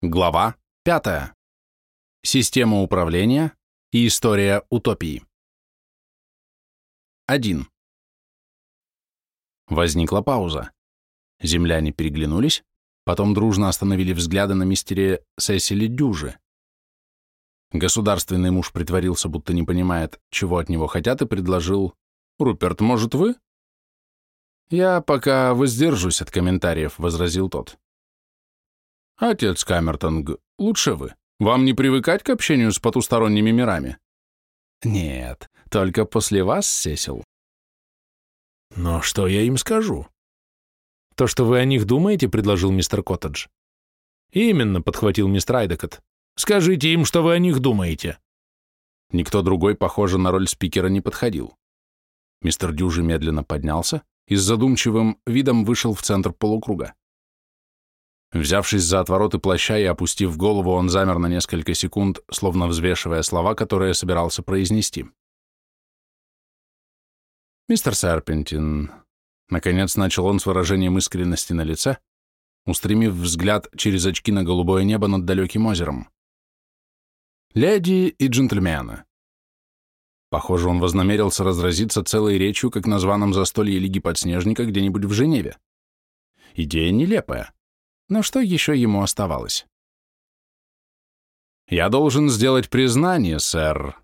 Глава 5. Система управления и история утопии. 1. Возникла пауза. Земляне переглянулись, потом дружно остановили взгляды на мистере Сесили Дюжи. Государственный муж притворился, будто не понимает, чего от него хотят, и предложил «Руперт, может, вы?» «Я пока воздержусь от комментариев», — возразил тот. «Отец Камертонг, лучше вы. Вам не привыкать к общению с потусторонними мирами?» «Нет, только после вас, Сесил». «Но что я им скажу?» «То, что вы о них думаете», — предложил мистер Коттедж. «Именно», — подхватил мистер Айдекот. «Скажите им, что вы о них думаете». Никто другой, похоже, на роль спикера не подходил. Мистер Дюжи медленно поднялся и с задумчивым видом вышел в центр полукруга. Взявшись за отвороты плаща и опустив голову, он замер на несколько секунд, словно взвешивая слова, которые собирался произнести. «Мистер Серпентин», — наконец начал он с выражением искренности на лице, устремив взгляд через очки на голубое небо над далеким озером. «Леди и джентльмены». Похоже, он вознамерился разразиться целой речью, как на званом застолье Лиги Подснежника где-нибудь в Женеве. Идея нелепая но что еще ему оставалось? «Я должен сделать признание, сэр.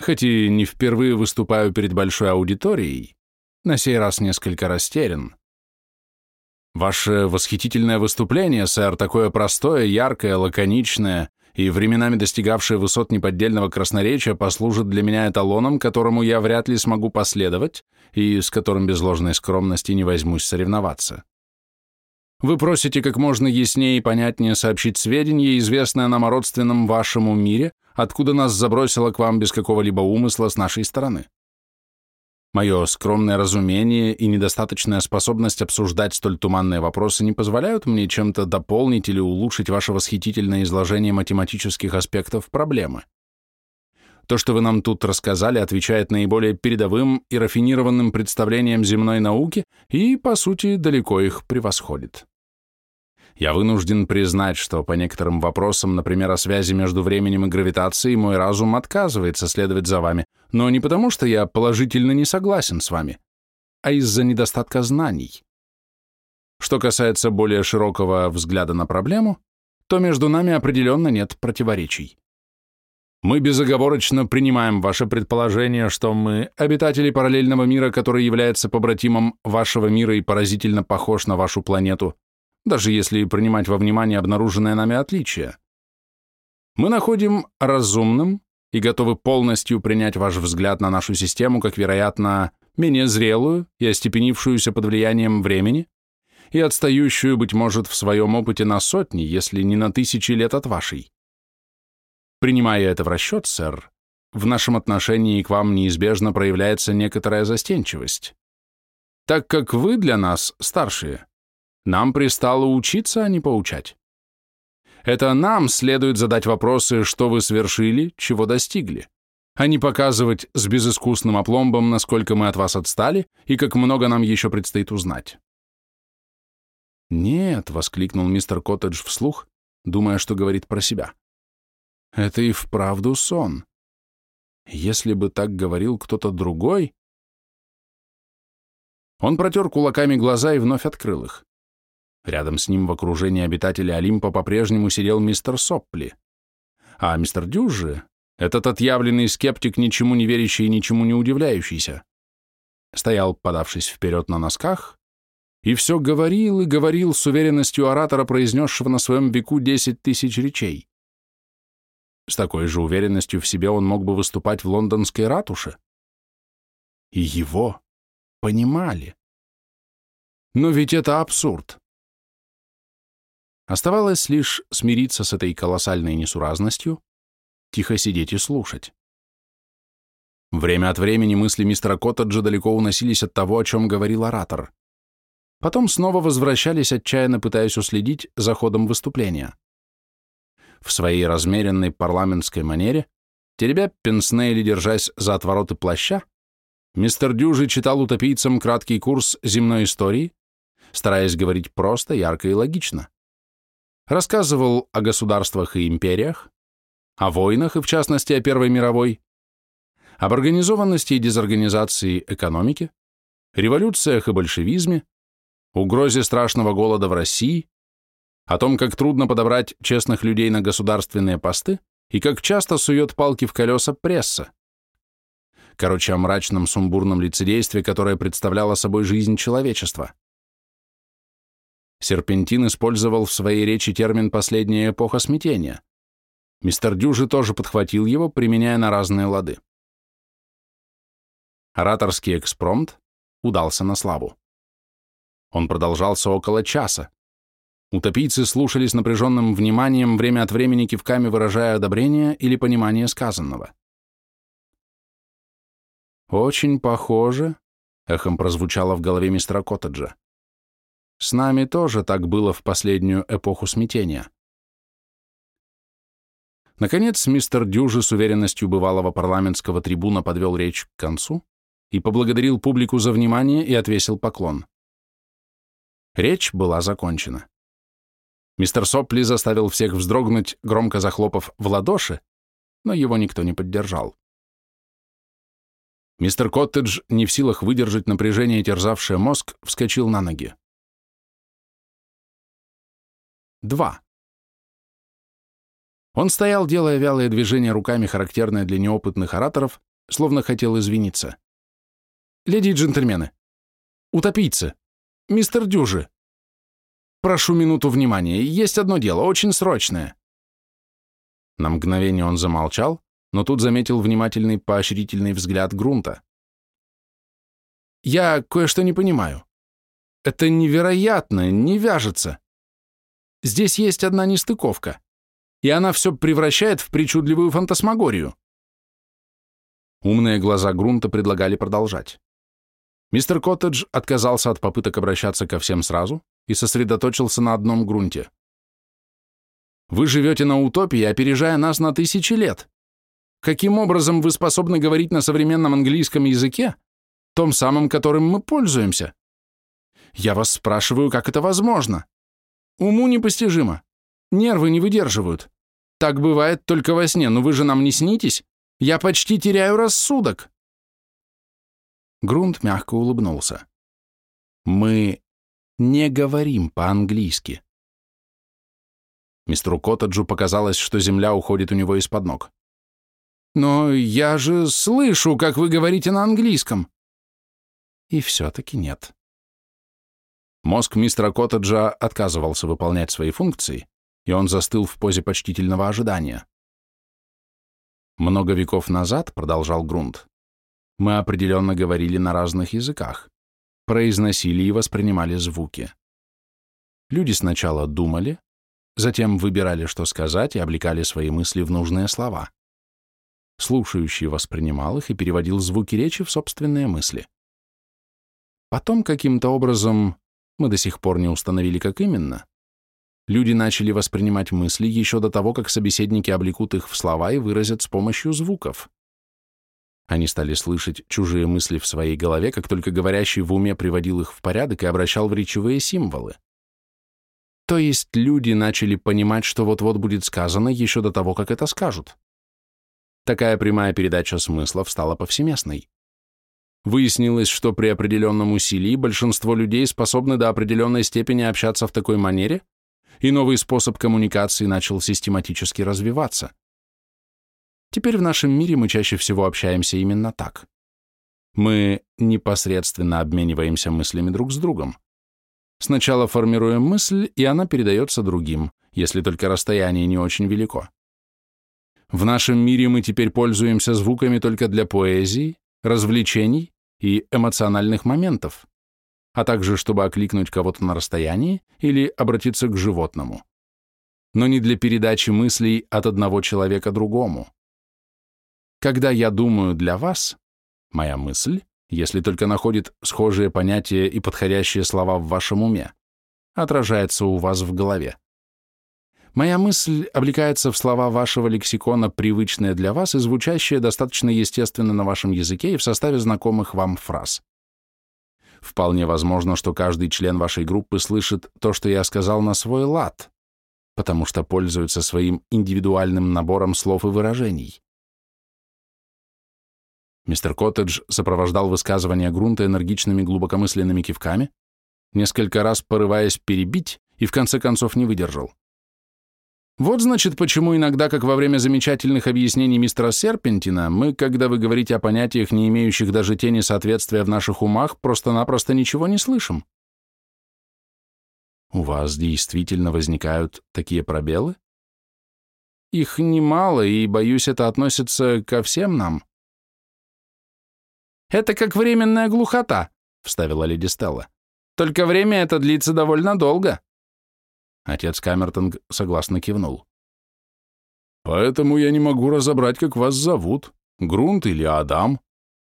Хоть и не впервые выступаю перед большой аудиторией, на сей раз несколько растерян. Ваше восхитительное выступление, сэр, такое простое, яркое, лаконичное и временами достигавшее высот неподдельного красноречия, послужит для меня эталоном, которому я вряд ли смогу последовать и с которым без ложной скромности не возьмусь соревноваться. Вы просите как можно яснее и понятнее сообщить сведения, известные нам о родственном вашему мире, откуда нас забросило к вам без какого-либо умысла с нашей стороны. Мое скромное разумение и недостаточная способность обсуждать столь туманные вопросы не позволяют мне чем-то дополнить или улучшить ваше восхитительное изложение математических аспектов проблемы. То, что вы нам тут рассказали, отвечает наиболее передовым и рафинированным представлениям земной науки и, по сути, далеко их превосходит. Я вынужден признать, что по некоторым вопросам, например, о связи между временем и гравитацией, мой разум отказывается следовать за вами, но не потому, что я положительно не согласен с вами, а из-за недостатка знаний. Что касается более широкого взгляда на проблему, то между нами определенно нет противоречий. Мы безоговорочно принимаем ваше предположение, что мы, обитатели параллельного мира, который является побратимом вашего мира и поразительно похож на вашу планету, даже если принимать во внимание обнаруженное нами отличие. Мы находим разумным и готовы полностью принять ваш взгляд на нашу систему как, вероятно, менее зрелую и остепенившуюся под влиянием времени и отстающую, быть может, в своем опыте на сотни, если не на тысячи лет от вашей. Принимая это в расчет, сэр, в нашем отношении к вам неизбежно проявляется некоторая застенчивость. Так как вы для нас, старшие, нам пристало учиться, а не поучать. Это нам следует задать вопросы, что вы свершили, чего достигли, а не показывать с безыскусным опломбом, насколько мы от вас отстали и как много нам еще предстоит узнать. «Нет», — воскликнул мистер Коттедж вслух, думая, что говорит про себя. «Это и вправду сон. Если бы так говорил кто-то другой...» Он протер кулаками глаза и вновь открыл их. Рядом с ним в окружении обитателей Олимпа по-прежнему сидел мистер Соппли. А мистер Дюжи, этот отъявленный скептик, ничему не верящий и ничему не удивляющийся, стоял, подавшись вперед на носках, и все говорил и говорил с уверенностью оратора, произнесшего на своем веку десять тысяч речей. С такой же уверенностью в себе он мог бы выступать в лондонской ратуше. И его понимали. Но ведь это абсурд. Оставалось лишь смириться с этой колоссальной несуразностью, тихо сидеть и слушать. Время от времени мысли мистера Коттеджа далеко уносились от того, о чем говорил оратор. Потом снова возвращались, отчаянно пытаясь уследить за ходом выступления. В своей размеренной парламентской манере, теребя пенсне или держась за отвороты плаща, мистер Дюжи читал утопийцам краткий курс земной истории, стараясь говорить просто, ярко и логично. Рассказывал о государствах и империях, о войнах и, в частности, о Первой мировой, об организованности и дезорганизации экономики, революциях и большевизме, угрозе страшного голода в России, о том, как трудно подобрать честных людей на государственные посты и как часто сует палки в колеса пресса. Короче, о мрачном сумбурном лицедействе, которое представляло собой жизнь человечества. Серпентин использовал в своей речи термин «последняя эпоха смятения». Мистер Дюжи тоже подхватил его, применяя на разные лады. Ораторский экспромт удался на славу. Он продолжался около часа. Утопийцы слушали с напряженным вниманием, время от времени кивками выражая одобрение или понимание сказанного. «Очень похоже», — эхом прозвучало в голове мистера Коттеджа. С нами тоже так было в последнюю эпоху смятения. Наконец, мистер Дюжи с уверенностью бывалого парламентского трибуна подвел речь к концу и поблагодарил публику за внимание и отвесил поклон. Речь была закончена. Мистер Сопли заставил всех вздрогнуть, громко захлопав в ладоши, но его никто не поддержал. Мистер Коттедж, не в силах выдержать напряжение, терзавшее мозг, вскочил на ноги. 2. Он стоял, делая вялые движения руками, характерные для неопытных ораторов, словно хотел извиниться. «Леди и джентльмены! Утопийцы! Мистер Дюжи! Прошу минуту внимания, есть одно дело, очень срочное!» На мгновение он замолчал, но тут заметил внимательный поощрительный взгляд Грунта. «Я кое-что не понимаю. Это невероятно, не вяжется. Здесь есть одна нестыковка, и она все превращает в причудливую фантасмагорию. Умные глаза Грунта предлагали продолжать. Мистер Коттедж отказался от попыток обращаться ко всем сразу и сосредоточился на одном грунте. Вы живете на утопии, опережая нас на тысячи лет. Каким образом вы способны говорить на современном английском языке, том самым, которым мы пользуемся? Я вас спрашиваю, как это возможно? Уму непостижимо. Нервы не выдерживают. Так бывает только во сне, но вы же нам не снитесь. Я почти теряю рассудок. Грунт мягко улыбнулся. Мы не говорим по-английски. Мистеру Коттеджу показалось, что земля уходит у него из-под ног. «Но я же слышу, как вы говорите на английском». И все-таки нет. Мозг мистера Коттеджа отказывался выполнять свои функции, и он застыл в позе почтительного ожидания. Много веков назад, продолжал Грунт, мы определенно говорили на разных языках, произносили и воспринимали звуки. Люди сначала думали, затем выбирали, что сказать, и облекали свои мысли в нужные слова. Слушающий воспринимал их и переводил звуки речи в собственные мысли. Потом каким-то образом мы до сих пор не установили, как именно. Люди начали воспринимать мысли еще до того, как собеседники облекут их в слова и выразят с помощью звуков. Они стали слышать чужие мысли в своей голове, как только говорящий в уме приводил их в порядок и обращал в речевые символы. То есть люди начали понимать, что вот-вот будет сказано еще до того, как это скажут. Такая прямая передача смыслов стала повсеместной. Выяснилось, что при определенном усилии большинство людей способны до определенной степени общаться в такой манере, и новый способ коммуникации начал систематически развиваться. Теперь в нашем мире мы чаще всего общаемся именно так. Мы непосредственно обмениваемся мыслями друг с другом. Сначала формируем мысль, и она передается другим, если только расстояние не очень велико. В нашем мире мы теперь пользуемся звуками только для поэзии, развлечений и эмоциональных моментов, а также чтобы окликнуть кого-то на расстоянии или обратиться к животному, но не для передачи мыслей от одного человека другому. Когда я думаю для вас, моя мысль, если только находит схожие понятия и подходящие слова в вашем уме, отражается у вас в голове. Моя мысль облекается в слова вашего лексикона, привычные для вас и звучащие достаточно естественно на вашем языке и в составе знакомых вам фраз. Вполне возможно, что каждый член вашей группы слышит то, что я сказал на свой лад. потому что пользуются своим индивидуальным набором слов и выражений. Мистер Коттедж сопровождал высказывания Грунта энергичными глубокомысленными кивками, несколько раз порываясь перебить и в конце концов не выдержал. Вот значит, почему иногда, как во время замечательных объяснений мистера Серпентина, мы, когда вы говорите о понятиях, не имеющих даже тени соответствия в наших умах, просто-напросто ничего не слышим. У вас действительно возникают такие пробелы? Их немало, и, боюсь, это относится ко всем нам. «Это как временная глухота», — вставила леди Стелла. «Только время это длится довольно долго». Отец Камертонг согласно кивнул. «Поэтому я не могу разобрать, как вас зовут, Грунт или Адам,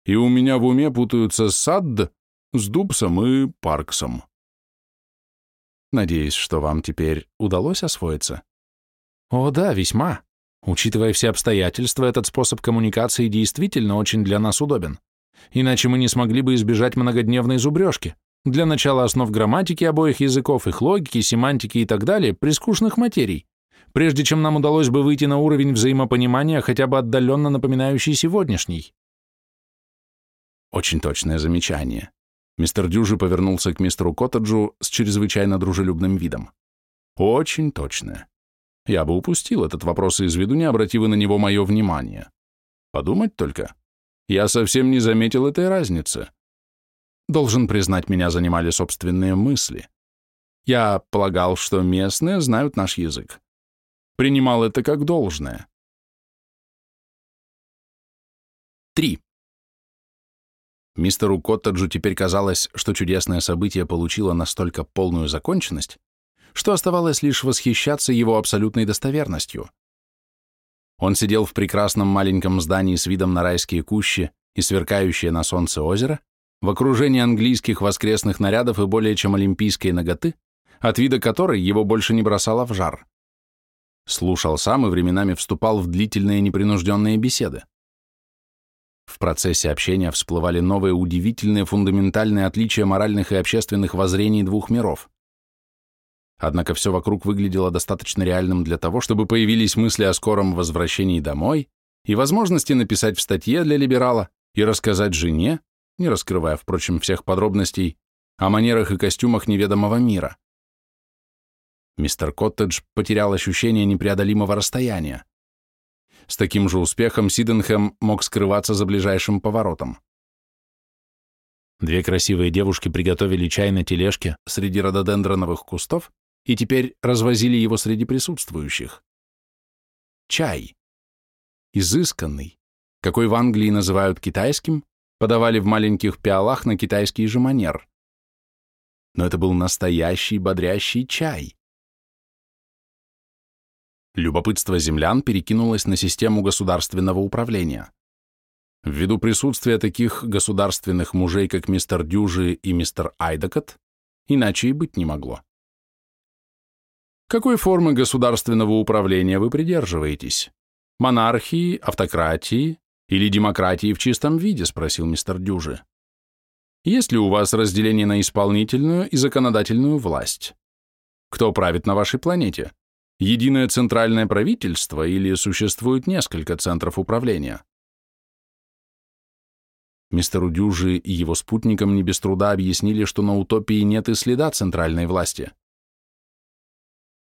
и у меня в уме путаются Садд с Дубсом и Парксом». Надеюсь, что вам теперь удалось освоиться? О да, весьма. Учитывая все обстоятельства, этот способ коммуникации действительно очень для нас удобен. Иначе мы не смогли бы избежать многодневной зубрежки. Для начала основ грамматики обоих языков, их логики, семантики и так далее, при скучных материй, прежде чем нам удалось бы выйти на уровень взаимопонимания, хотя бы отдаленно напоминающий сегодняшний. Очень точное замечание. Мистер Дюжи повернулся к мистеру Коттеджу с чрезвычайно дружелюбным видом. Очень точное. Я бы упустил этот вопрос из виду, не обратив на него мое внимание. Подумать только. Я совсем не заметил этой разницы. Должен признать, меня занимали собственные мысли. Я полагал, что местные знают наш язык. Принимал это как должное. 3. Мистеру Коттеджу теперь казалось, что чудесное событие получило настолько полную законченность, что оставалось лишь восхищаться его абсолютной достоверностью. Он сидел в прекрасном маленьком здании с видом на райские кущи и сверкающее на солнце озеро, в окружении английских воскресных нарядов и более чем олимпийской ноготы, от вида которой его больше не бросало в жар. Слушал сам и временами вступал в длительные непринужденные беседы. В процессе общения всплывали новые удивительные фундаментальные отличия моральных и общественных воззрений двух миров. Однако все вокруг выглядело достаточно реальным для того, чтобы появились мысли о скором возвращении домой и возможности написать в статье для либерала и рассказать жене, не раскрывая, впрочем, всех подробностей, о манерах и костюмах неведомого мира. Мистер Коттедж потерял ощущение непреодолимого расстояния. С таким же успехом Сиденхэм мог скрываться за ближайшим поворотом. Две красивые девушки приготовили чай на тележке среди рододендроновых кустов и теперь развозили его среди присутствующих. Чай. Изысканный, какой в Англии называют китайским, подавали в маленьких пиалах на китайский же манер. Но это был настоящий бодрящий чай. Любопытство землян перекинулось на систему государственного управления. Ввиду присутствия таких государственных мужей, как мистер Дюжи и мистер Айдакот, иначе и быть не могло. Какой формы государственного управления вы придерживаетесь? Монархии, автократии или демократии в чистом виде, спросил мистер Дюжи. Есть ли у вас разделение на исполнительную и законодательную власть? Кто правит на вашей планете? Единое центральное правительство или существует несколько центров управления? Мистеру Дюжи и его спутникам не без труда объяснили, что на утопии нет и следа центральной власти.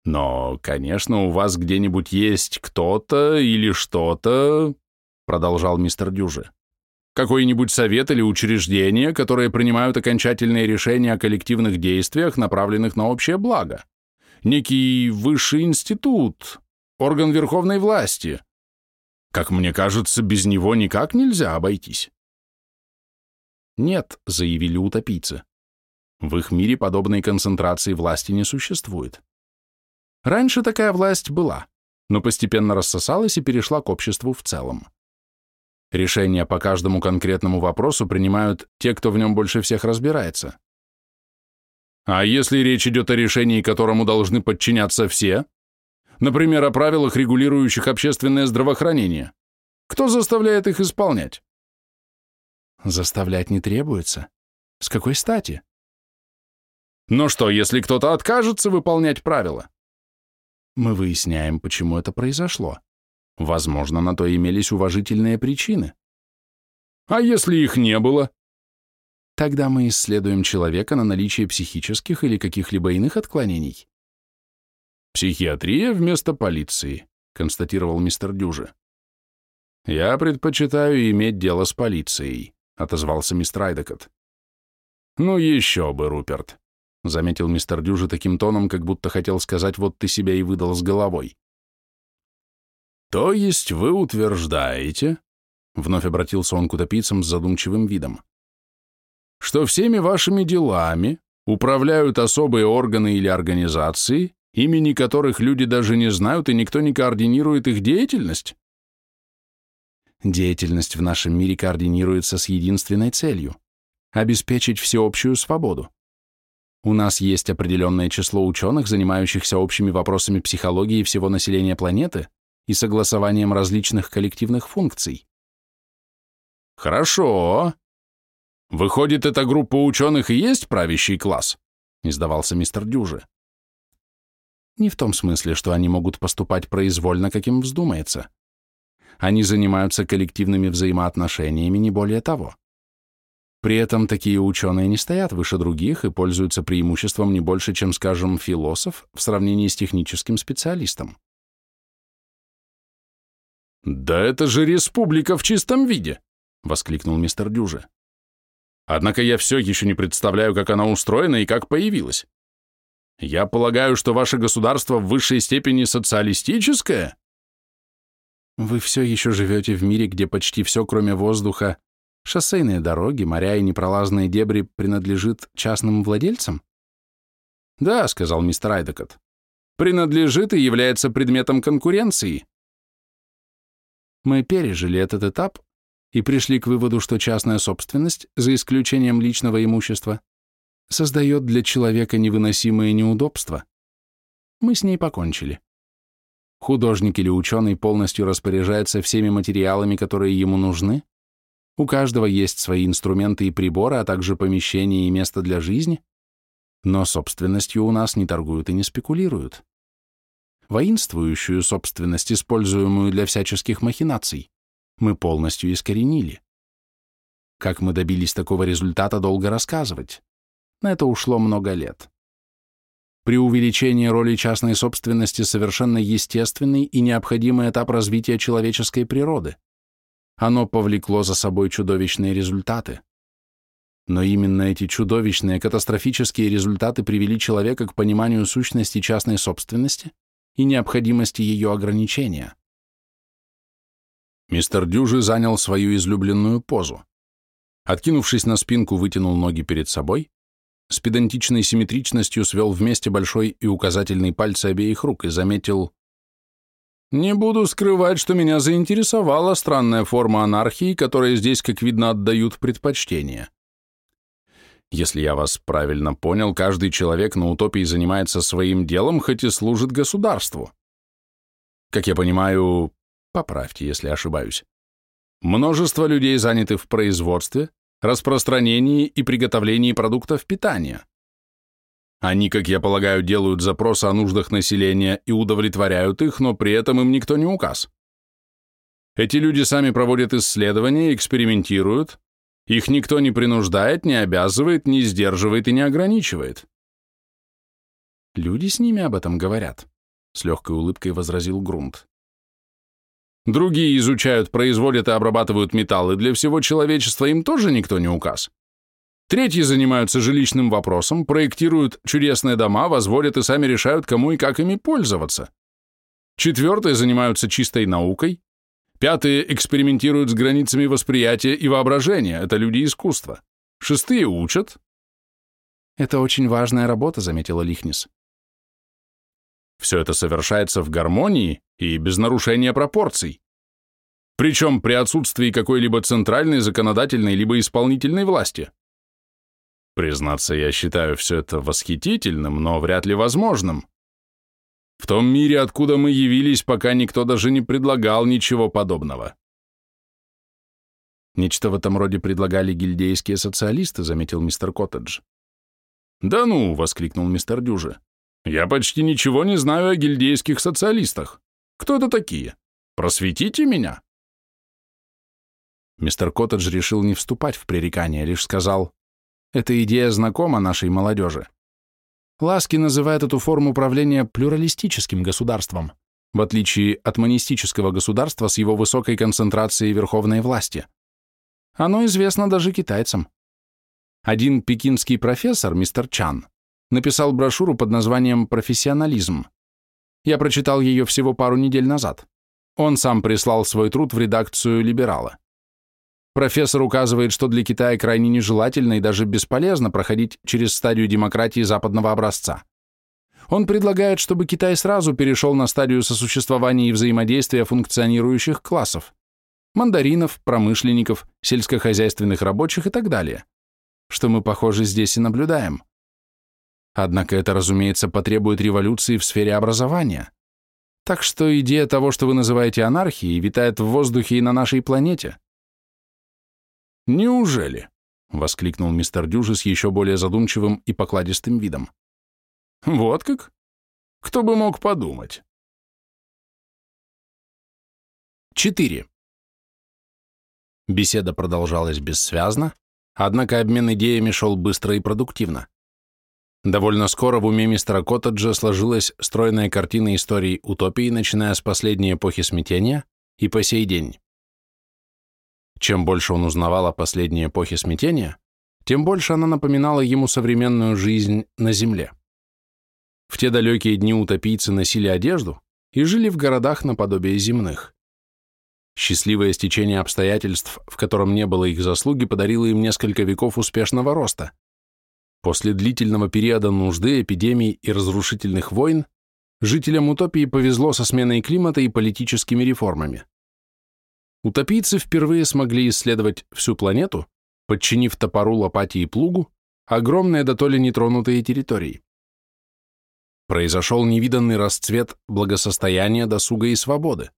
Но, конечно, у вас где-нибудь есть кто-то или что-то, продолжал мистер Дюжи. Какой-нибудь совет или учреждение, которые принимают окончательные решения о коллективных действиях, направленных на общее благо. Некий высший институт, орган верховной власти. Как мне кажется, без него никак нельзя обойтись. Нет, заявили утопийцы. В их мире подобной концентрации власти не существует. Раньше такая власть была, но постепенно рассосалась и перешла к обществу в целом. Решения по каждому конкретному вопросу принимают те, кто в нем больше всех разбирается. А если речь идет о решении, которому должны подчиняться все? Например, о правилах, регулирующих общественное здравоохранение. Кто заставляет их исполнять? Заставлять не требуется. С какой стати? Но что, если кто-то откажется выполнять правила? Мы выясняем, почему это произошло. Возможно, на то имелись уважительные причины. А если их не было? Тогда мы исследуем человека на наличие психических или каких-либо иных отклонений. Психиатрия вместо полиции, констатировал мистер Дюжи. Я предпочитаю иметь дело с полицией, отозвался мистер Айдекот. Ну еще бы, Руперт, заметил мистер Дюжи таким тоном, как будто хотел сказать, вот ты себя и выдал с головой. То есть вы утверждаете, вновь обратился он к утопийцам с задумчивым видом, что всеми вашими делами управляют особые органы или организации, имени которых люди даже не знают и никто не координирует их деятельность? Деятельность в нашем мире координируется с единственной целью – обеспечить всеобщую свободу. У нас есть определенное число ученых, занимающихся общими вопросами психологии всего населения планеты и согласованием различных коллективных функций. Хорошо, Выходит, эта группа ученых и есть правящий класс? Не сдавался мистер Дюжи. Не в том смысле, что они могут поступать произвольно, как им вздумается. Они занимаются коллективными взаимоотношениями, не более того. При этом такие ученые не стоят выше других и пользуются преимуществом не больше, чем, скажем, философ в сравнении с техническим специалистом. «Да это же республика в чистом виде!» — воскликнул мистер Дюжи. Однако я все еще не представляю, как она устроена и как появилась. Я полагаю, что ваше государство в высшей степени социалистическое? Вы все еще живете в мире, где почти все, кроме воздуха, шоссейные дороги, моря и непролазные дебри принадлежит частным владельцам? Да, сказал мистер Айдекот. Принадлежит и является предметом конкуренции. Мы пережили этот этап и пришли к выводу, что частная собственность, за исключением личного имущества, создает для человека невыносимые неудобства. Мы с ней покончили. Художник или ученый полностью распоряжается всеми материалами, которые ему нужны. У каждого есть свои инструменты и приборы, а также помещение и место для жизни. Но собственностью у нас не торгуют и не спекулируют. Воинствующую собственность, используемую для всяческих махинаций, мы полностью искоренили. Как мы добились такого результата, долго рассказывать. На это ушло много лет. При увеличении роли частной собственности совершенно естественный и необходимый этап развития человеческой природы. Оно повлекло за собой чудовищные результаты. Но именно эти чудовищные, катастрофические результаты привели человека к пониманию сущности частной собственности и необходимости ее ограничения. Мистер Дюжи занял свою излюбленную позу. Откинувшись на спинку, вытянул ноги перед собой, с педантичной симметричностью свел вместе большой и указательный пальцы обеих рук и заметил «Не буду скрывать, что меня заинтересовала странная форма анархии, которой здесь, как видно, отдают предпочтение. Если я вас правильно понял, каждый человек на утопии занимается своим делом, хоть и служит государству. Как я понимаю, Поправьте, если ошибаюсь. Множество людей заняты в производстве, распространении и приготовлении продуктов питания. Они, как я полагаю, делают запросы о нуждах населения и удовлетворяют их, но при этом им никто не указ. Эти люди сами проводят исследования, экспериментируют, их никто не принуждает, не обязывает, не сдерживает и не ограничивает. Люди с ними об этом говорят, с легкой улыбкой возразил Грунт. Другие изучают, производят и обрабатывают металлы. Для всего человечества им тоже никто не указ. Третьи занимаются жилищным вопросом, проектируют чудесные дома, возводят и сами решают, кому и как ими пользоваться. Четвертые занимаются чистой наукой. Пятые экспериментируют с границами восприятия и воображения. Это люди искусства. Шестые учат. Это очень важная работа, заметила Лихнис. Все это совершается в гармонии и без нарушения пропорций. Причем при отсутствии какой-либо центральной, законодательной либо исполнительной власти. Признаться, я считаю все это восхитительным, но вряд ли возможным. В том мире, откуда мы явились, пока никто даже не предлагал ничего подобного. Нечто в этом роде предлагали гильдейские социалисты, заметил мистер Коттедж. «Да ну!» — воскликнул мистер Дюжи. Я почти ничего не знаю о гильдейских социалистах. Кто это такие? Просветите меня. Мистер Коттедж решил не вступать в пререкание, лишь сказал, «Эта идея знакома нашей молодежи. Ласки называет эту форму управления плюралистическим государством, в отличие от монистического государства с его высокой концентрацией верховной власти. Оно известно даже китайцам. Один пекинский профессор, мистер Чан, написал брошюру под названием «Профессионализм». Я прочитал ее всего пару недель назад. Он сам прислал свой труд в редакцию «Либерала». Профессор указывает, что для Китая крайне нежелательно и даже бесполезно проходить через стадию демократии западного образца. Он предлагает, чтобы Китай сразу перешел на стадию сосуществования и взаимодействия функционирующих классов – мандаринов, промышленников, сельскохозяйственных рабочих и так далее, что мы, похоже, здесь и наблюдаем. Однако это, разумеется, потребует революции в сфере образования. Так что идея того, что вы называете анархией, витает в воздухе и на нашей планете – «Неужели?» — воскликнул мистер Дюжи с еще более задумчивым и покладистым видом. «Вот как? Кто бы мог подумать?» 4. Беседа продолжалась бессвязно, однако обмен идеями шел быстро и продуктивно. Довольно скоро в уме мистера Коттеджа сложилась стройная картина истории утопии, начиная с последней эпохи смятения и по сей день. Чем больше он узнавал о последней эпохе смятения, тем больше она напоминала ему современную жизнь на Земле. В те далекие дни утопийцы носили одежду и жили в городах наподобие земных. Счастливое стечение обстоятельств, в котором не было их заслуги, подарило им несколько веков успешного роста. После длительного периода нужды, эпидемий и разрушительных войн жителям утопии повезло со сменой климата и политическими реформами утопийцы впервые смогли исследовать всю планету, подчинив топору, лопате и плугу огромные да то ли нетронутые территории. Произошел невиданный расцвет благосостояния, досуга и свободы.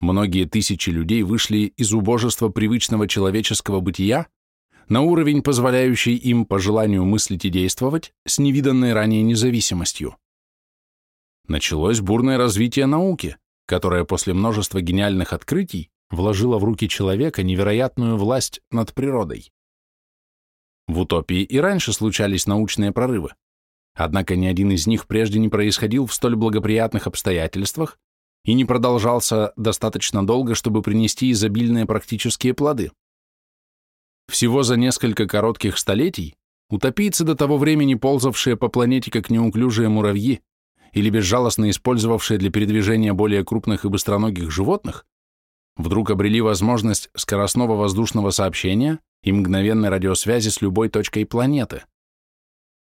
Многие тысячи людей вышли из убожества привычного человеческого бытия на уровень, позволяющий им по желанию мыслить и действовать с невиданной ранее независимостью. Началось бурное развитие науки, которая после множества гениальных открытий вложила в руки человека невероятную власть над природой. В утопии и раньше случались научные прорывы, однако ни один из них прежде не происходил в столь благоприятных обстоятельствах и не продолжался достаточно долго, чтобы принести изобильные практические плоды. Всего за несколько коротких столетий утопийцы, до того времени ползавшие по планете как неуклюжие муравьи, или безжалостно использовавшие для передвижения более крупных и быстроногих животных, вдруг обрели возможность скоростного воздушного сообщения и мгновенной радиосвязи с любой точкой планеты.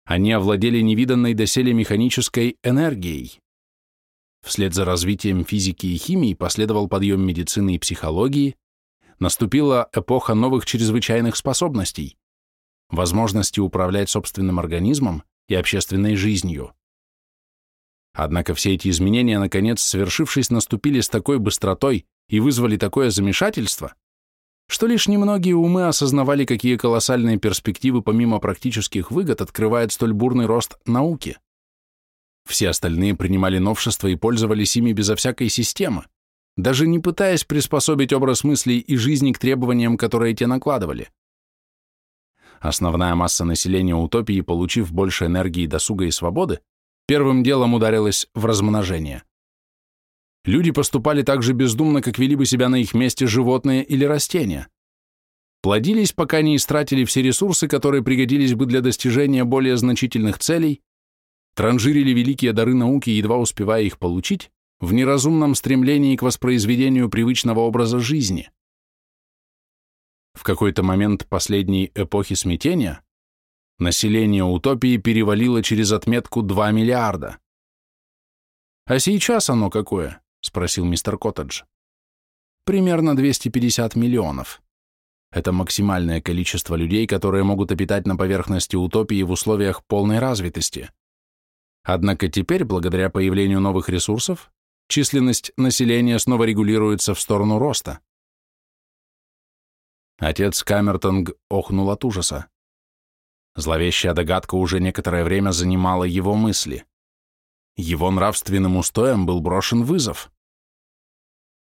Они овладели невиданной доселе механической энергией. Вслед за развитием физики и химии последовал подъем медицины и психологии, наступила эпоха новых чрезвычайных способностей, возможности управлять собственным организмом и общественной жизнью. Однако все эти изменения, наконец, свершившись, наступили с такой быстротой и вызвали такое замешательство, что лишь немногие умы осознавали, какие колоссальные перспективы помимо практических выгод открывает столь бурный рост науки. Все остальные принимали новшества и пользовались ими безо всякой системы, даже не пытаясь приспособить образ мыслей и жизни к требованиям, которые те накладывали. Основная масса населения утопии, получив больше энергии, досуга и свободы, первым делом ударилась в размножение. Люди поступали так же бездумно, как вели бы себя на их месте животные или растения. Плодились, пока не истратили все ресурсы, которые пригодились бы для достижения более значительных целей, транжирили великие дары науки, едва успевая их получить, в неразумном стремлении к воспроизведению привычного образа жизни. В какой-то момент последней эпохи смятения население утопии перевалило через отметку 2 миллиарда. А сейчас оно какое? — спросил мистер Коттедж. «Примерно 250 миллионов. Это максимальное количество людей, которые могут обитать на поверхности утопии в условиях полной развитости. Однако теперь, благодаря появлению новых ресурсов, численность населения снова регулируется в сторону роста. Отец Камертонг охнул от ужаса. Зловещая догадка уже некоторое время занимала его мысли. Его нравственным устоям был брошен вызов.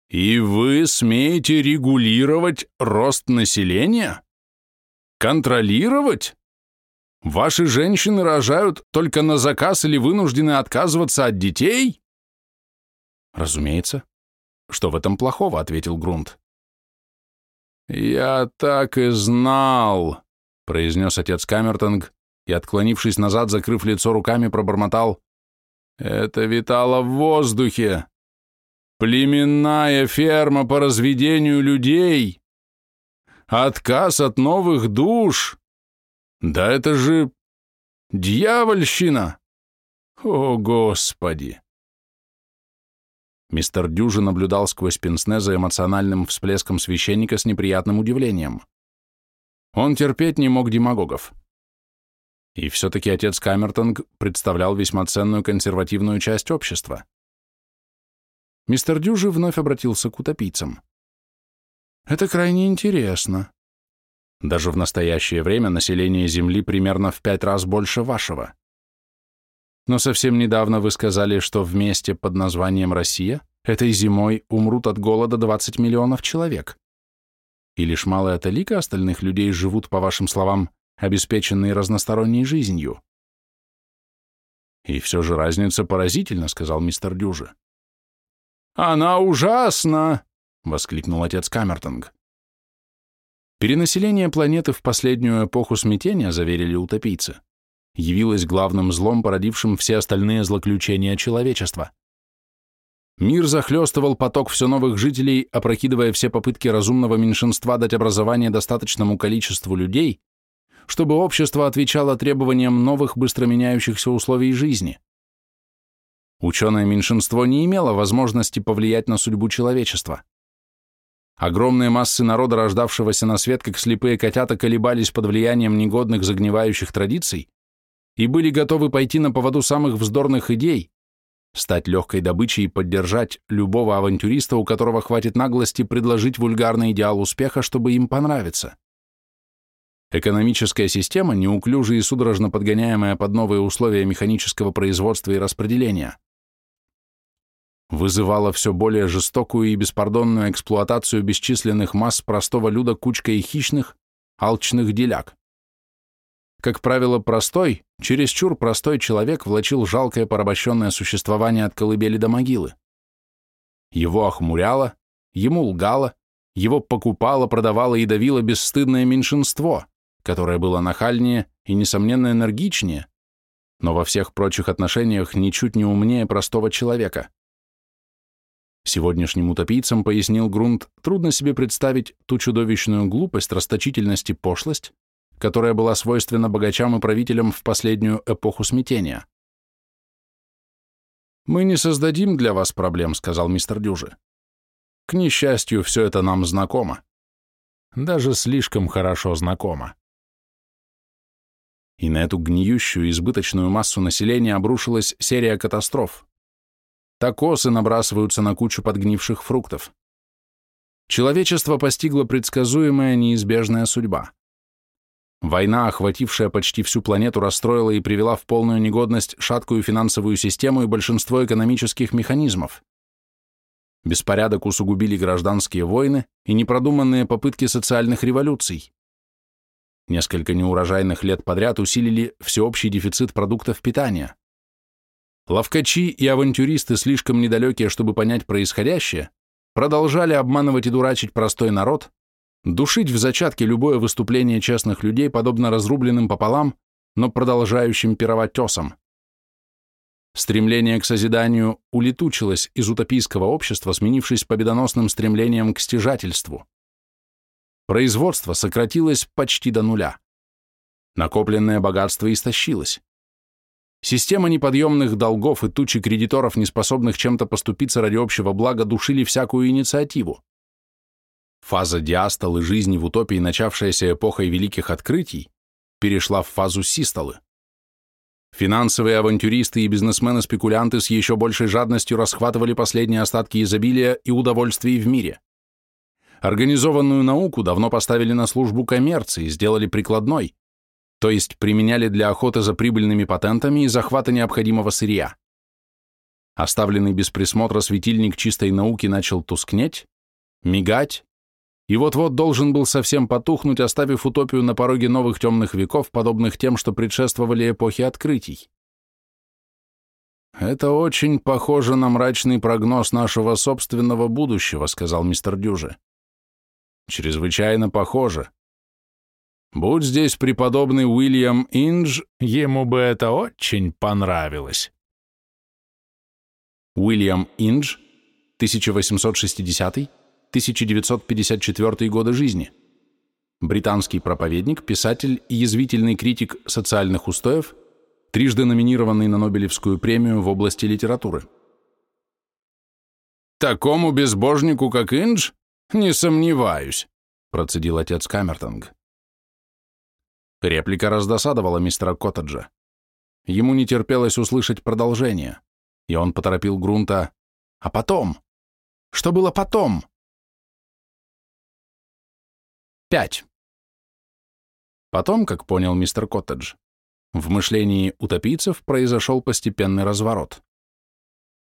«И вы смеете регулировать рост населения? Контролировать? Ваши женщины рожают только на заказ или вынуждены отказываться от детей?» «Разумеется. Что в этом плохого?» — ответил Грунт. «Я так и знал», — произнес отец Камертонг и, отклонившись назад, закрыв лицо руками, пробормотал. «Это витало в воздухе. Племенная ферма по разведению людей. Отказ от новых душ. Да это же дьявольщина! О, Господи!» Мистер Дюжи наблюдал сквозь пенсне за эмоциональным всплеском священника с неприятным удивлением. Он терпеть не мог демагогов. И все-таки отец Камертонг представлял весьма ценную консервативную часть общества. Мистер Дюжи вновь обратился к утопийцам. «Это крайне интересно. Даже в настоящее время население Земли примерно в пять раз больше вашего. Но совсем недавно вы сказали, что в месте под названием Россия этой зимой умрут от голода 20 миллионов человек. И лишь малая талика остальных людей живут, по вашим словам, обеспеченные разносторонней жизнью. И все же разница поразительна, сказал мистер Дюжи. Она ужасна, воскликнул отец Камертонг. Перенаселение планеты в последнюю эпоху смятения, заверили утопийцы, явилось главным злом, породившим все остальные злоключения человечества. Мир захлестывал поток все новых жителей, опрокидывая все попытки разумного меньшинства дать образование достаточному количеству людей, чтобы общество отвечало требованиям новых, быстро меняющихся условий жизни. Ученое меньшинство не имело возможности повлиять на судьбу человечества. Огромные массы народа, рождавшегося на свет, как слепые котята, колебались под влиянием негодных загнивающих традиций, и были готовы пойти на поводу самых вздорных идей, стать легкой добычей и поддержать любого авантюриста, у которого хватит наглости предложить вульгарный идеал успеха, чтобы им понравиться. Экономическая система, неуклюже и судорожно подгоняемая под новые условия механического производства и распределения, вызывала все более жестокую и беспардонную эксплуатацию бесчисленных масс простого люда кучкой хищных, алчных деляк. Как правило, простой, чересчур простой человек влачил жалкое порабощенное существование от колыбели до могилы. Его охмуряло, ему лгало, его покупало, продавало и давило бесстыдное меньшинство, которое было нахальнее и, несомненно, энергичнее, но во всех прочих отношениях ничуть не умнее простого человека. Сегодняшним утопийцам, пояснил Грунт, трудно себе представить ту чудовищную глупость, расточительность и пошлость, которая была свойственна богачам и правителям в последнюю эпоху смятения. «Мы не создадим для вас проблем», — сказал мистер Дюжи. «К несчастью, все это нам знакомо. Даже слишком хорошо знакомо». И на эту гниющую избыточную массу населения обрушилась серия катастроф. Такосы набрасываются на кучу подгнивших фруктов. Человечество постигло предсказуемая неизбежная судьба. Война, охватившая почти всю планету, расстроила и привела в полную негодность шаткую финансовую систему и большинство экономических механизмов. Беспорядок усугубили гражданские войны и непродуманные попытки социальных революций. Несколько неурожайных лет подряд усилили всеобщий дефицит продуктов питания. Ловкачи и авантюристы, слишком недалекие, чтобы понять происходящее, продолжали обманывать и дурачить простой народ, Душить в зачатке любое выступление честных людей, подобно разрубленным пополам, но продолжающим пировать осам. Стремление к созиданию улетучилось из утопийского общества, сменившись победоносным стремлением к стяжательству. Производство сократилось почти до нуля. Накопленное богатство истощилось. Система неподъемных долгов и тучи кредиторов, неспособных чем-то поступиться ради общего блага, душили всякую инициативу. Фаза диастолы жизни в утопии, начавшаяся эпохой великих открытий, перешла в фазу систолы. Финансовые авантюристы и бизнесмены-спекулянты с еще большей жадностью расхватывали последние остатки изобилия и удовольствий в мире. Организованную науку давно поставили на службу коммерции, сделали прикладной, то есть применяли для охоты за прибыльными патентами и захвата необходимого сырья. Оставленный без присмотра светильник чистой науки начал тускнеть, мигать, и вот-вот должен был совсем потухнуть, оставив утопию на пороге новых темных веков, подобных тем, что предшествовали эпохе открытий. «Это очень похоже на мрачный прогноз нашего собственного будущего», — сказал мистер Дюже. «Чрезвычайно похоже. Будь здесь преподобный Уильям Индж, ему бы это очень понравилось». Уильям Индж, 1860-1954 годы жизни. Британский проповедник, писатель и язвительный критик социальных устоев, трижды номинированный на Нобелевскую премию в области литературы. «Такому безбожнику, как Индж? Не сомневаюсь», процедил отец Камертонг. Реплика раздосадовала мистера Коттеджа. Ему не терпелось услышать продолжение и он поторопил Грунта. «А потом? Что было потом?» Пять. Потом, как понял мистер Коттедж, в мышлении утопийцев произошел постепенный разворот.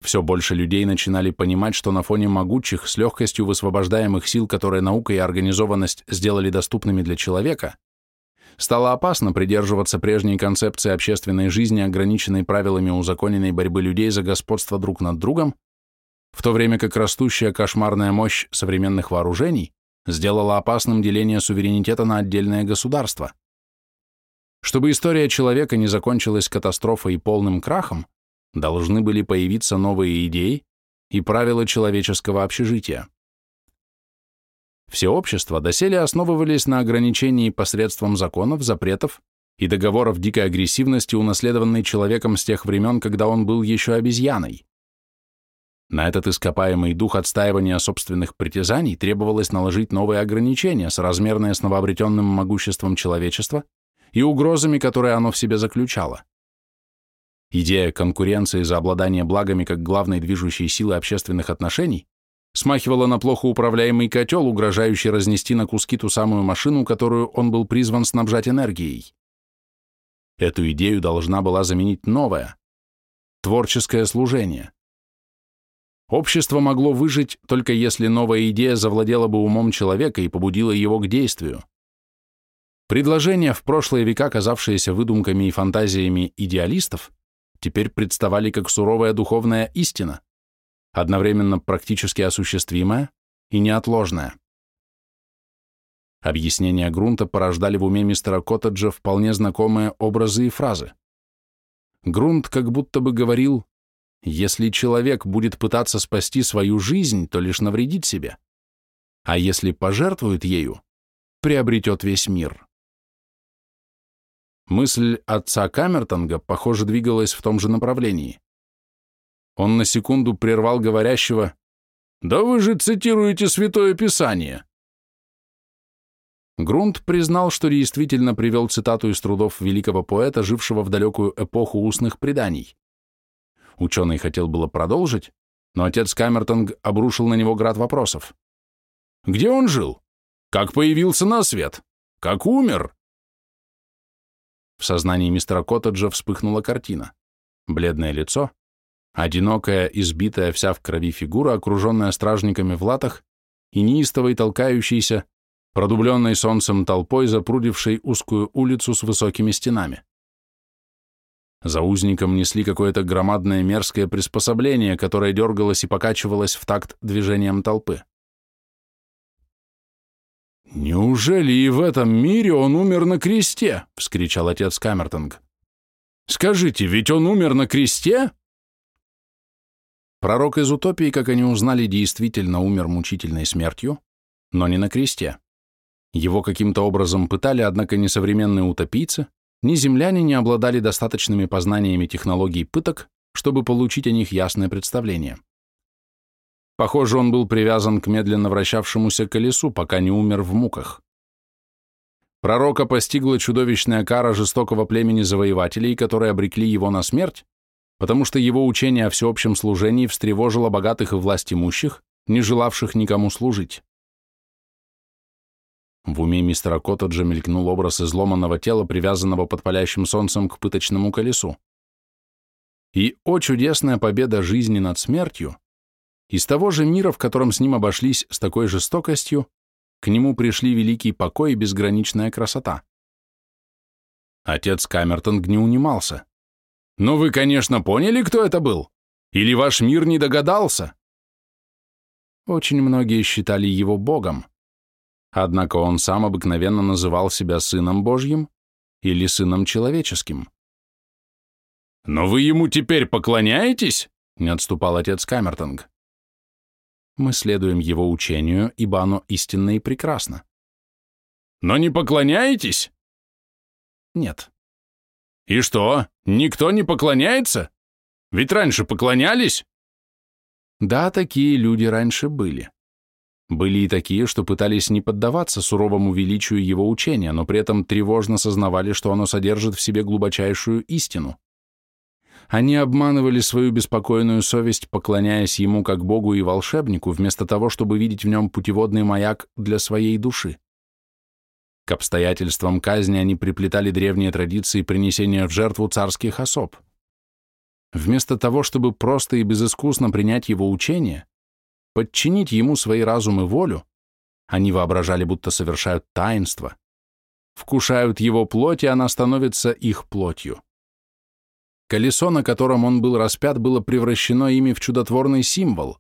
Все больше людей начинали понимать, что на фоне могучих, с легкостью высвобождаемых сил, которые наука и организованность сделали доступными для человека, стало опасно придерживаться прежней концепции общественной жизни, ограниченной правилами узаконенной борьбы людей за господство друг над другом, в то время как растущая кошмарная мощь современных вооружений сделала опасным деление суверенитета на отдельное государство. Чтобы история человека не закончилась катастрофой и полным крахом, должны были появиться новые идеи и правила человеческого общежития. Все общества доселе основывались на ограничении посредством законов, запретов и договоров дикой агрессивности, унаследованной человеком с тех времен, когда он был еще обезьяной. На этот ископаемый дух отстаивания собственных притязаний требовалось наложить новые ограничения, соразмерные с новообретенным могуществом человечества и угрозами, которые оно в себе заключало. Идея конкуренции за обладание благами как главной движущей силы общественных отношений смахивала на плохо управляемый котел, угрожающий разнести на куски ту самую машину, которую он был призван снабжать энергией. Эту идею должна была заменить новая – творческое служение. Общество могло выжить только если новая идея завладела бы умом человека и побудила его к действию. Предложения, в прошлые века казавшиеся выдумками и фантазиями идеалистов, теперь представали как суровая духовная истина – одновременно практически осуществимое и неотложное. Объяснения грунта порождали в уме мистера Коттеджа вполне знакомые образы и фразы. Грунт как будто бы говорил, если человек будет пытаться спасти свою жизнь, то лишь навредит себе, а если пожертвует ею, приобретет весь мир. Мысль отца Камертонга, похоже, двигалась в том же направлении. Он на секунду прервал говорящего. «Да вы же цитируете Святое Писание!» Грунт признал, что действительно привел цитату из трудов великого поэта, жившего в далекую эпоху устных преданий. Ученый хотел было продолжить, но отец Камертонг обрушил на него град вопросов. «Где он жил? Как появился на свет? Как умер?» В сознании мистера Коттеджа вспыхнула картина. Бледное лицо, Одинокая, избитая вся в крови фигура, окруженная стражниками в латах и неистовой толкающейся, продубленной солнцем толпой, запрудившей узкую улицу с высокими стенами. За узником несли какое-то громадное мерзкое приспособление, которое дергалось и покачивалось в такт движением толпы. «Неужели и в этом мире он умер на кресте?» — вскричал отец Камертонг. «Скажите, ведь он умер на кресте?» Пророк из утопии, как они узнали, действительно умер мучительной смертью, но не на кресте. Его каким-то образом пытали, однако ни современные утопийцы, ни земляне не обладали достаточными познаниями технологий пыток, чтобы получить о них ясное представление. Похоже, он был привязан к медленно вращавшемуся колесу, пока не умер в муках. Пророка постигла чудовищная кара жестокого племени завоевателей, которые обрекли его на смерть, потому что его учение о всеобщем служении встревожило богатых и властимущих, не желавших никому служить. В уме мистера Коттеджа мелькнул образ изломанного тела, привязанного под палящим солнцем к пыточному колесу. И, о чудесная победа жизни над смертью, из того же мира, в котором с ним обошлись с такой жестокостью, к нему пришли великий покой и безграничная красота. Отец Камертонг не унимался. «Но вы, конечно, поняли, кто это был? Или ваш мир не догадался?» Очень многие считали его Богом, однако он сам обыкновенно называл себя Сыном Божьим или Сыном Человеческим. «Но вы ему теперь поклоняетесь?» — не отступал отец Камертонг. Мы следуем его учению, ибо оно истинно и прекрасно. Но не поклоняетесь? Нет. И что, никто не поклоняется? Ведь раньше поклонялись? Да, такие люди раньше были. Были и такие, что пытались не поддаваться суровому величию его учения, но при этом тревожно сознавали, что оно содержит в себе глубочайшую истину. Они обманывали свою беспокойную совесть, поклоняясь ему как Богу и волшебнику, вместо того, чтобы видеть в нем путеводный маяк для своей души. К обстоятельствам казни они приплетали древние традиции принесения в жертву царских особ. Вместо того, чтобы просто и безыскусно принять его учение, подчинить ему свои разум и волю, они воображали, будто совершают таинство, вкушают его плоть, и она становится их плотью. Колесо, на котором он был распят, было превращено ими в чудотворный символ.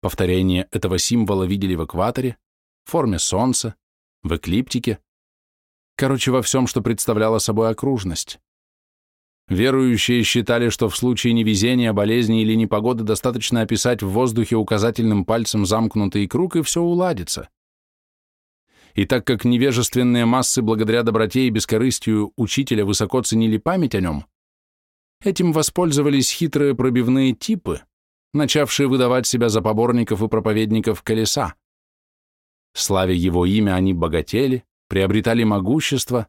Повторение этого символа видели в экваторе, в форме солнца, в эклиптике. Короче, во всем, что представляло собой окружность. Верующие считали, что в случае невезения, болезни или непогоды достаточно описать в воздухе указательным пальцем замкнутый круг, и все уладится. И так как невежественные массы благодаря доброте и бескорыстию учителя высоко ценили память о нем, Этим воспользовались хитрые пробивные типы, начавшие выдавать себя за поборников и проповедников колеса. Славя его имя, они богатели, приобретали могущество,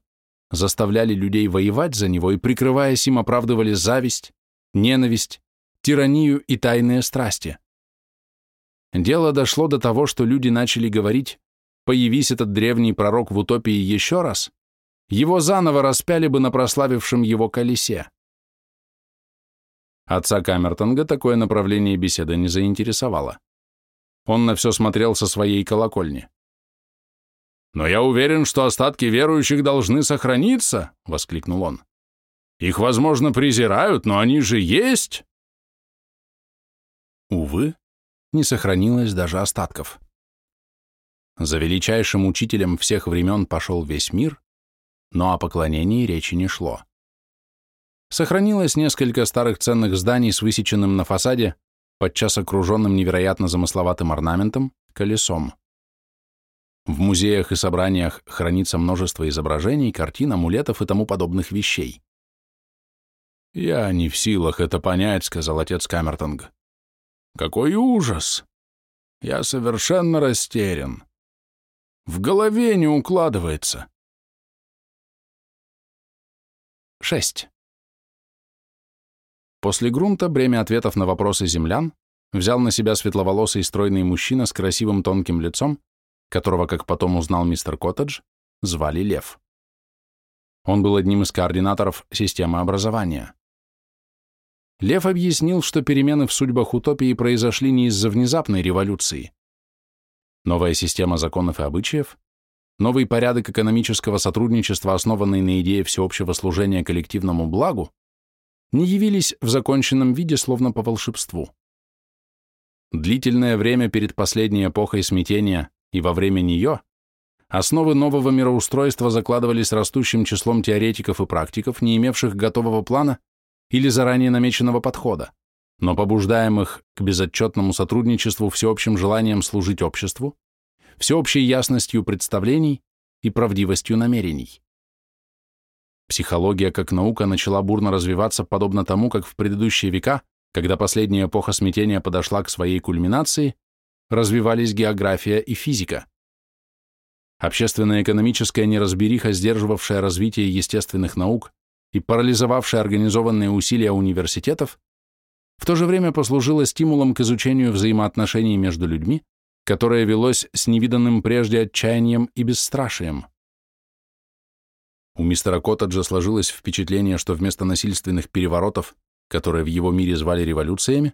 заставляли людей воевать за него и, прикрываясь им, оправдывали зависть, ненависть, тиранию и тайные страсти. Дело дошло до того, что люди начали говорить, появись этот древний пророк в утопии еще раз, его заново распяли бы на прославившем его колесе. Отца Камертонга такое направление беседы не заинтересовало. Он на все смотрел со своей колокольни. «Но я уверен, что остатки верующих должны сохраниться», — воскликнул он. «Их, возможно, презирают, но они же есть!» Увы, не сохранилось даже остатков. За величайшим учителем всех времен пошел весь мир, но о поклонении речи не шло. Сохранилось несколько старых ценных зданий с высеченным на фасаде, подчас окруженным невероятно замысловатым орнаментом, колесом. В музеях и собраниях хранится множество изображений, картин, амулетов и тому подобных вещей. «Я не в силах это понять», — сказал отец Камертонг. «Какой ужас! Я совершенно растерян. В голове не укладывается». 6. После грунта бремя ответов на вопросы землян взял на себя светловолосый стройный мужчина с красивым тонким лицом, которого, как потом узнал мистер Коттедж, звали Лев. Он был одним из координаторов системы образования. Лев объяснил, что перемены в судьбах утопии произошли не из-за внезапной революции. Новая система законов и обычаев, новый порядок экономического сотрудничества, основанный на идее всеобщего служения коллективному благу, не явились в законченном виде словно по волшебству. Длительное время перед последней эпохой смятения и во время нее основы нового мироустройства закладывались растущим числом теоретиков и практиков, не имевших готового плана или заранее намеченного подхода, но побуждаемых к безотчетному сотрудничеству всеобщим желанием служить обществу, всеобщей ясностью представлений и правдивостью намерений. Психология как наука начала бурно развиваться подобно тому, как в предыдущие века, когда последняя эпоха смятения подошла к своей кульминации, развивались география и физика. Общественно-экономическая неразбериха, сдерживавшая развитие естественных наук и парализовавшая организованные усилия университетов, в то же время послужила стимулом к изучению взаимоотношений между людьми, которое велось с невиданным прежде отчаянием и бесстрашием. У мистера Коттеджа сложилось впечатление, что вместо насильственных переворотов которые в его мире звали революциями,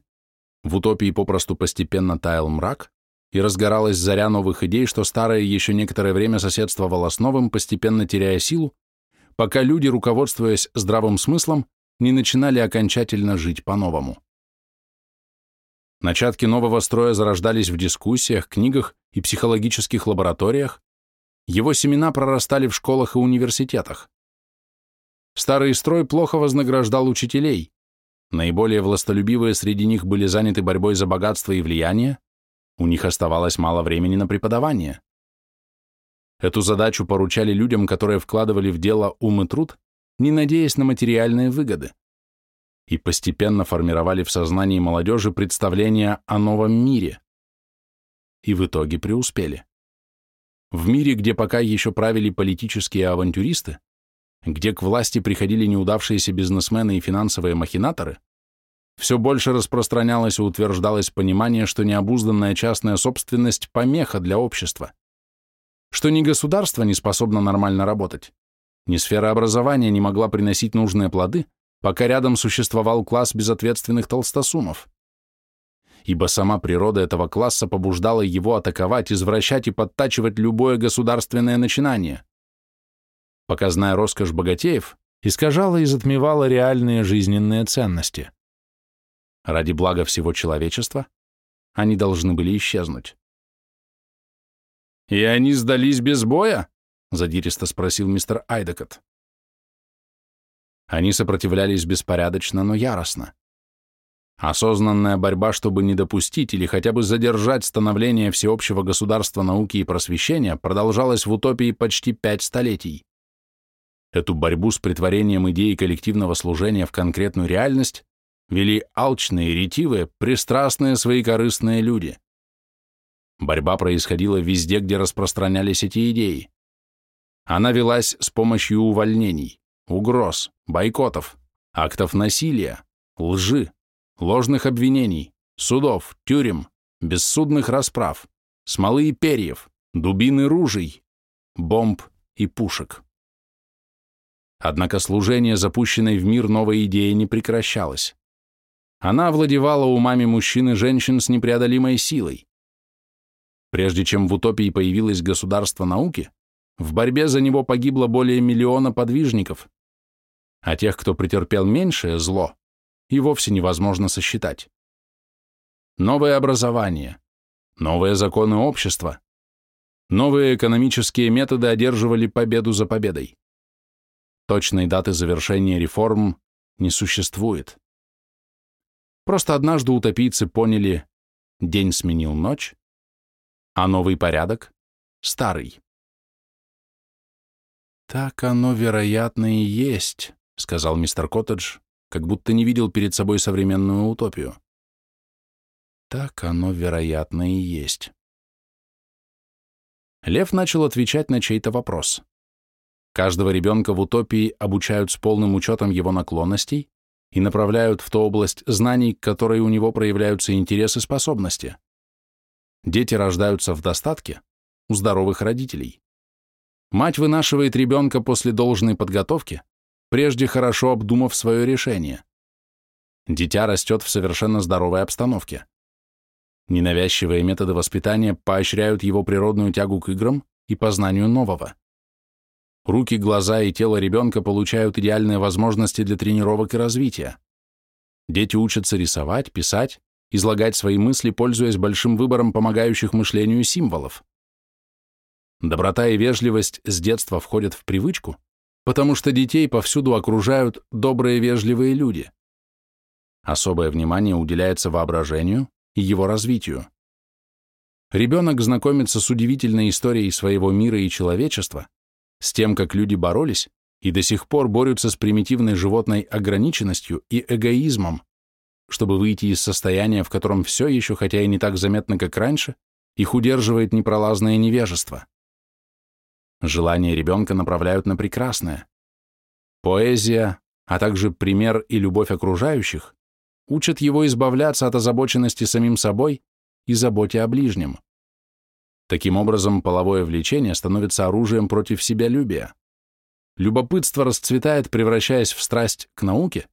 в утопии попросту постепенно таял мрак, и разгоралась заря новых идей, что старое еще некоторое время соседствовало с новым, постепенно теряя силу, пока люди, руководствуясь здравым смыслом, не начинали окончательно жить по-новому. Начатки нового строя зарождались в дискуссиях, книгах и психологических лабораториях, его семена прорастали в школах и университетах. Старый строй плохо вознаграждал учителей. Наиболее властолюбивые среди них были заняты борьбой за богатство и влияние, у них оставалось мало времени на преподавание. Эту задачу поручали людям, которые вкладывали в дело ум и труд, не надеясь на материальные выгоды, и постепенно формировали в сознании молодежи представление о новом мире. И в итоге преуспели. В мире, где пока еще правили политические авантюристы, где к власти приходили неудавшиеся бизнесмены и финансовые махинаторы, все больше распространялось и утверждалось понимание, что необузданная частная собственность – помеха для общества что ни государство не способно нормально работать, ни сфера образования не могла приносить нужные плоды, пока рядом существовал класс безответственных толстосумов. Ибо сама природа этого класса побуждала его атаковать, извращать и подтачивать любое государственное начинание. Показная роскошь богатеев искажала и затмевала реальные жизненные ценности. Ради блага всего человечества они должны были исчезнуть. «И они сдались без боя?» — задиристо спросил мистер Айдекот. Они сопротивлялись беспорядочно, но яростно. Осознанная борьба, чтобы не допустить или хотя бы задержать становление всеобщего государства науки и просвещения, продолжалась в утопии почти пять столетий. Эту борьбу с притворением идеи коллективного служения в конкретную реальность вели алчные, ретивые, пристрастные свои корыстные люди. Борьба происходила везде, где распространялись эти идеи. Она велась с помощью увольнений, угроз, бойкотов, актов насилия, лжи, ложных обвинений, судов, тюрем, бессудных расправ, смолы и перьев, дубины ружей, бомб и пушек. Однако служение, запущенной в мир новой идеи, не прекращалось. Она овладевала умами мужчин и женщин с непреодолимой силой. Прежде чем в утопии появилось государство науки, в борьбе за него погибло более миллиона подвижников, а тех, кто претерпел меньшее зло, и вовсе невозможно сосчитать. Новое образование, новые законы общества, новые экономические методы одерживали победу за победой. Точной даты завершения реформ не существует. Просто однажды утопийцы поняли, день сменил ночь, а новый порядок — старый. «Так оно, вероятно, и есть», — сказал мистер Коттедж, как будто не видел перед собой современную утопию. «Так оно, вероятно, и есть». Лев начал отвечать на чей-то вопрос. Каждого ребенка в утопии обучают с полным учетом его наклонностей и направляют в ту область знаний, к которой у него проявляются интересы и способности. Дети рождаются в достатке у здоровых родителей. Мать вынашивает ребенка после должной подготовки, прежде хорошо обдумав свое решение. Дитя растет в совершенно здоровой обстановке. Ненавязчивые методы воспитания поощряют его природную тягу к играм и познанию нового. Руки, глаза и тело ребенка получают идеальные возможности для тренировок и развития. Дети учатся рисовать, писать, излагать свои мысли, пользуясь большим выбором помогающих мышлению символов. Доброта и вежливость с детства входят в привычку, потому что детей повсюду окружают добрые вежливые люди. Особое внимание уделяется воображению и его развитию. Ребенок знакомится с удивительной историей своего мира и человечества, с тем, как люди боролись и до сих пор борются с примитивной животной ограниченностью и эгоизмом, чтобы выйти из состояния, в котором все еще, хотя и не так заметно, как раньше, их удерживает непролазное невежество. Желания ребенка направляют на прекрасное. Поэзия, а также пример и любовь окружающих учат его избавляться от озабоченности самим собой и заботе о ближнем. Таким образом, половое влечение становится оружием против себялюбия. Любопытство расцветает, превращаясь в страсть к науке,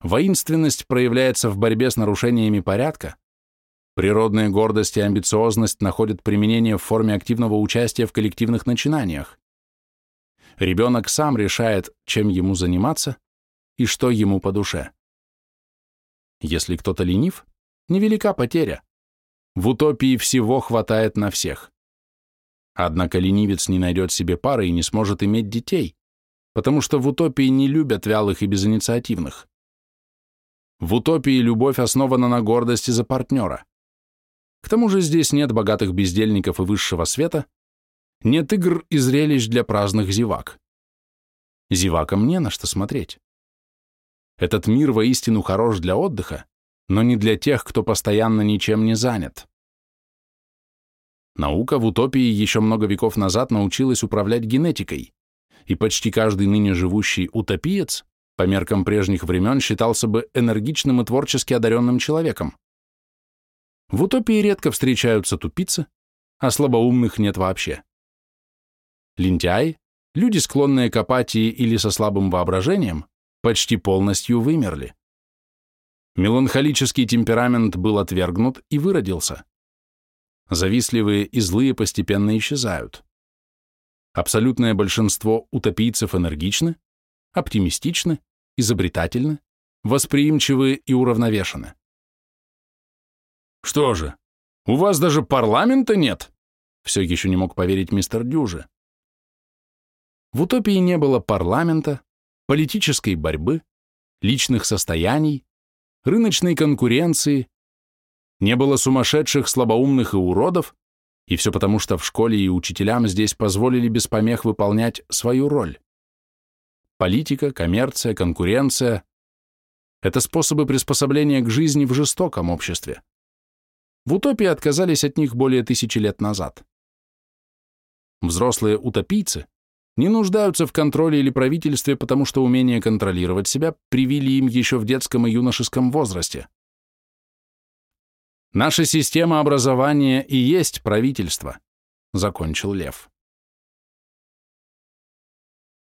Воинственность проявляется в борьбе с нарушениями порядка, природная гордость и амбициозность находят применение в форме активного участия в коллективных начинаниях. Ребенок сам решает, чем ему заниматься и что ему по душе. Если кто-то ленив, невелика потеря. В утопии всего хватает на всех. Однако ленивец не найдет себе пары и не сможет иметь детей, потому что в утопии не любят вялых и безинициативных. В утопии любовь основана на гордости за партнера. К тому же здесь нет богатых бездельников и высшего света, нет игр и зрелищ для праздных зевак. Зевакам не на что смотреть. Этот мир воистину хорош для отдыха, но не для тех, кто постоянно ничем не занят. Наука в утопии еще много веков назад научилась управлять генетикой, и почти каждый ныне живущий утопиец по меркам прежних времен считался бы энергичным и творчески одаренным человеком. В утопии редко встречаются тупицы, а слабоумных нет вообще. Лентяи, люди, склонные к апатии или со слабым воображением, почти полностью вымерли. Меланхолический темперамент был отвергнут и выродился. Завистливые и злые постепенно исчезают. Абсолютное большинство утопийцев энергичны, оптимистичны, изобретательны, восприимчивы и уравновешены. «Что же, у вас даже парламента нет?» Все еще не мог поверить мистер Дюже. В утопии не было парламента, политической борьбы, личных состояний, рыночной конкуренции, не было сумасшедших, слабоумных и уродов, и все потому, что в школе и учителям здесь позволили без помех выполнять свою роль. Политика, коммерция, конкуренция – это способы приспособления к жизни в жестоком обществе. В утопии отказались от них более тысячи лет назад. Взрослые утопийцы не нуждаются в контроле или правительстве, потому что умение контролировать себя привили им еще в детском и юношеском возрасте. Наша система образования и есть правительство, закончил Лев.